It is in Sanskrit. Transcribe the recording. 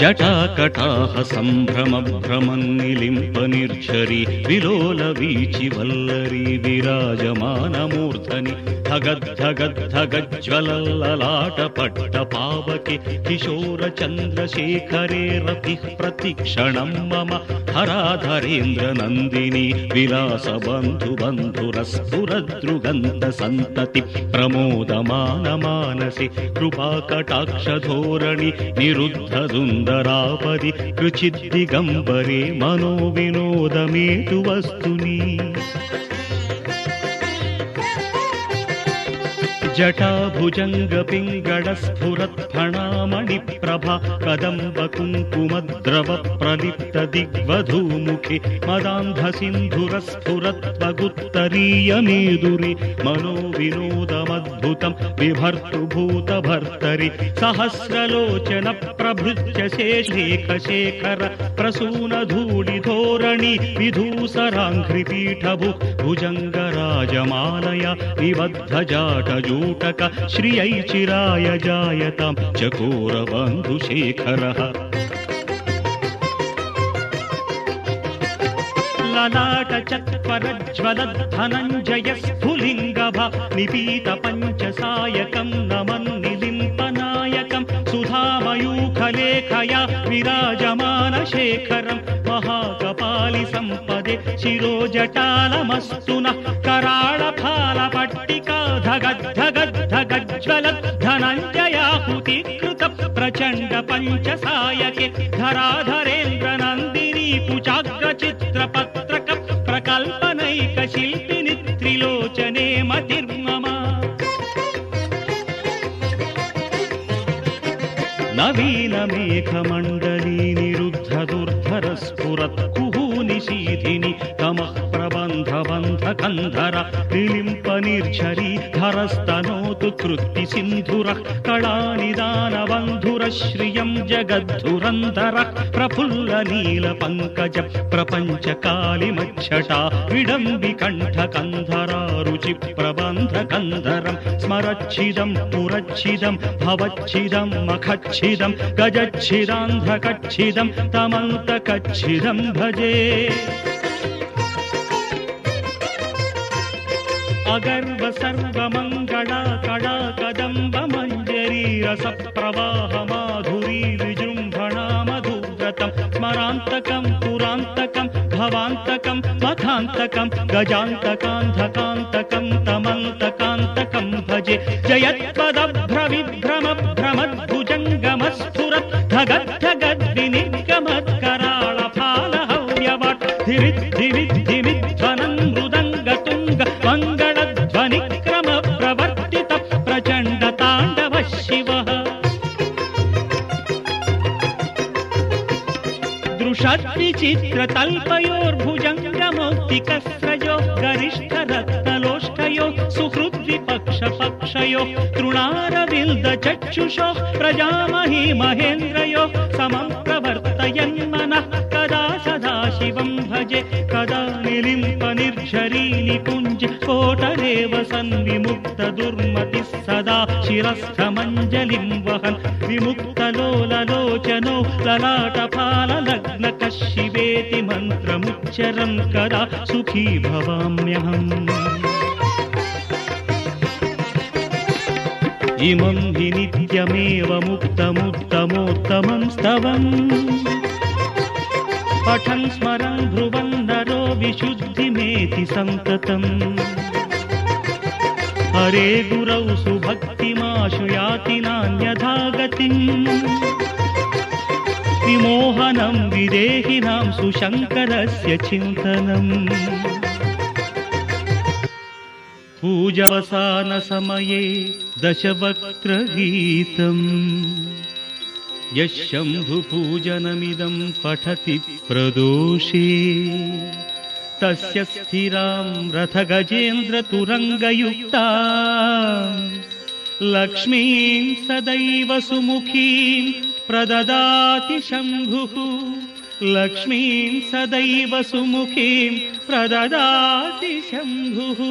जटाकटाः सम्भ्रमभ्रमन्निलिम्प निर्झरि विलोलवीचि वल्लरी विराजमानमूर्धनि धगद्धगद्धगज्ज्वलल्ललाटपट्टपावके किशोरचन्द्रशेखरेरपिः प्रतिक्षणं मम हराधरेन्द्रनन्दिनी विलासबन्धुबन्धुरस्फुरदृगन्तसन्तति प्रमोदमानमानसि कृपाकटाक्षधोरणि సుందరాపది రుచిదిగంబరే మనో వినోదమేటు వస్తుని. जटाभुजङ्गपिङ्गडस्फुरत्फणामणिप्रभा कदम्बकुङ्कुमद्रवप्रलिप्तदिग्वधूमुखि मदान्धसिन्धुरस्फुरत्वगुत्तरीयमेदुरि मनोविनोदमद्भुतं बिभर्तुभूतभर्तरि सहस्रलोचन प्रभृत्य शेषेखशेखर प्रसूनधूलिधोरणि विधूसराङ्घ्रिपीठभु भुजङ्गराजमालया निबद्धजाटजू श्रियै चिराय जायतां चकोरबन्धुशेखरः। ललाटचत्वरज्वलद्धनञ्जय स्फुलिङ्गभ निपीत पञ्चसायकं नमन्निलिम्पनायकं सुधामयूखलेखया विराजमानशेखरं महाकपालि सम्पदे शिरोजटालमस्तु नः कराळफालपट्टिका धगद्धगद्धगज्ज्वलद्धनञ्जयाहुतिकृत प्रचण्ड पञ्चसायके धराधरेन्द्र नन्दिनी कुचाग्रचित्रपत्रक प्रकल्पनैकशिल्पिनि त्रिलोचने मतिर्मम नवीनमेघमण्डली निरुद्धदुर्धरस्फुरत्कुहूनिशीधिनि तमः प्रबन्धबन्धकन्धर निलिम्पनिर्झरी धरस्तनोतु कृत्ति सिन्धुरः कलानिदानबन्धुरश्रियं जगद्धुरन्धरः प्रफुल्लनीलपङ्कज प्रपञ्चकालिमच्छटा विडम्बिकण्ठकन्धरा रुचि प्रबन्धकन्धरं स्मरच्छिदं पुरच्छिदं भवच्छिदं मखच्छिदं गजच्छिदान्धकच्छिदं तमन्तकच्छिदं भजे अगर्व सर्व मंगला कड़ा कदंब मंजरी रस प्रवाह माधुरी विजृम्भणा मधुव्रतं स्मरान्तकं पुरान्तकं भवान्तकं मथान्तकं गजान्तकान्धकान्तकं तमन्तकान्तकं भजे जयत्पदभ्रविभ्रमभ्रमद्भुजङ्गमस्फुरत् धगद्धगद्विनिगमत्कराळफालहव्यवट् धिरिद्धिविद् दृशद्विचित्रतल्पयोर्भुजङ्गमौक्तिकस्रयो गरिष्ठरत्नलोष्ठयो सुहृद्विपक्षपक्षयो तृणारविल्दचक्षुषो प्रजामही महेन्द्रयो समं प्रवर्तयन् मनः कदा सदा शिवं भजे कदा निलिम्पनिर्झरी निकुञ्ज कोटरेव सन्विमुक्त दुर्मतिः सदा शिरस्थमञ्जलिं वहन्। विमुक्तलोललोचनो ललाटफाललग्नकः शिवेति मन्त्रमुच्चरं कदा सुखी भवाम्यहम्। इमं हि नित्यमेव मुक्तमुत्तमोत्तमं स्तवम्। पठन् स्मरन् ध्रुवन् नरो विशुद्धिमेति सन्ततम् हरे गुरौ सुभक्तिमाशु याति नान्यथा गतिम् विमोहनं विदेहिनां सुशङ्करस्य चिन्तनम्। पूजवसानसमये दशवक्त्रगीतम्। यः शम्भुपूजनमिदं पठति प्रदोषे तस्य स्थिरां रथगजेन्द्रतुरङ्गयुक्ता। लक्ष्मीं सदैव सुमुखीं प्रददाति शम्भुः। लक्ष्मीं सदैव सुमुखीं प्रददाति शम्भुः